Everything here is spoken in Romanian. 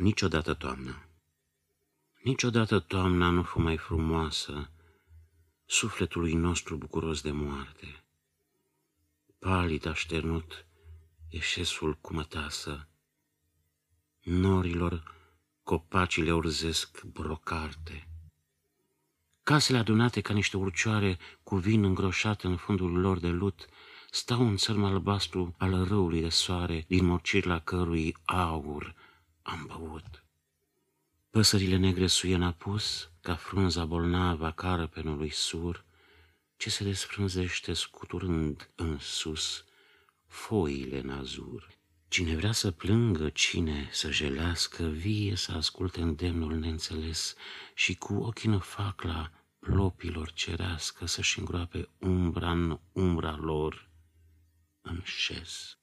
Niciodată toamna. Niciodată toamna nu fu mai frumoasă sufletului nostru bucuros de moarte. Palid așternut eșesul cu mătasă, norilor copacile urzesc brocarte. Casele adunate ca niște urcioare cu vin îngroșat în fundul lor de lut, stau în țărm albastru al râului de soare, din mocir la cărui aur am băut. Păsările negre suie în apus, ca frunza bolnavă a carpenului sur, ce se desfrânzește scuturând în sus foile în azur. Cine vrea să plângă, cine să jelească, vie să asculte îndemnul neînțeles și cu ochii în facla plopilor cerească să-și îngroape umbra în umbra lor în șes.